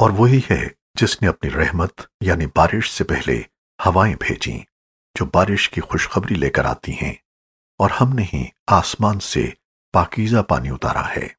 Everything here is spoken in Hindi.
और वही है जिसने अपनी रहमत, यानी बारिश से पहले हवाएँ भेजी, जो बारिश की खुशखबरी लेकर आती हैं, और हमने ही आसमान से पाकीजा पानी उतारा है।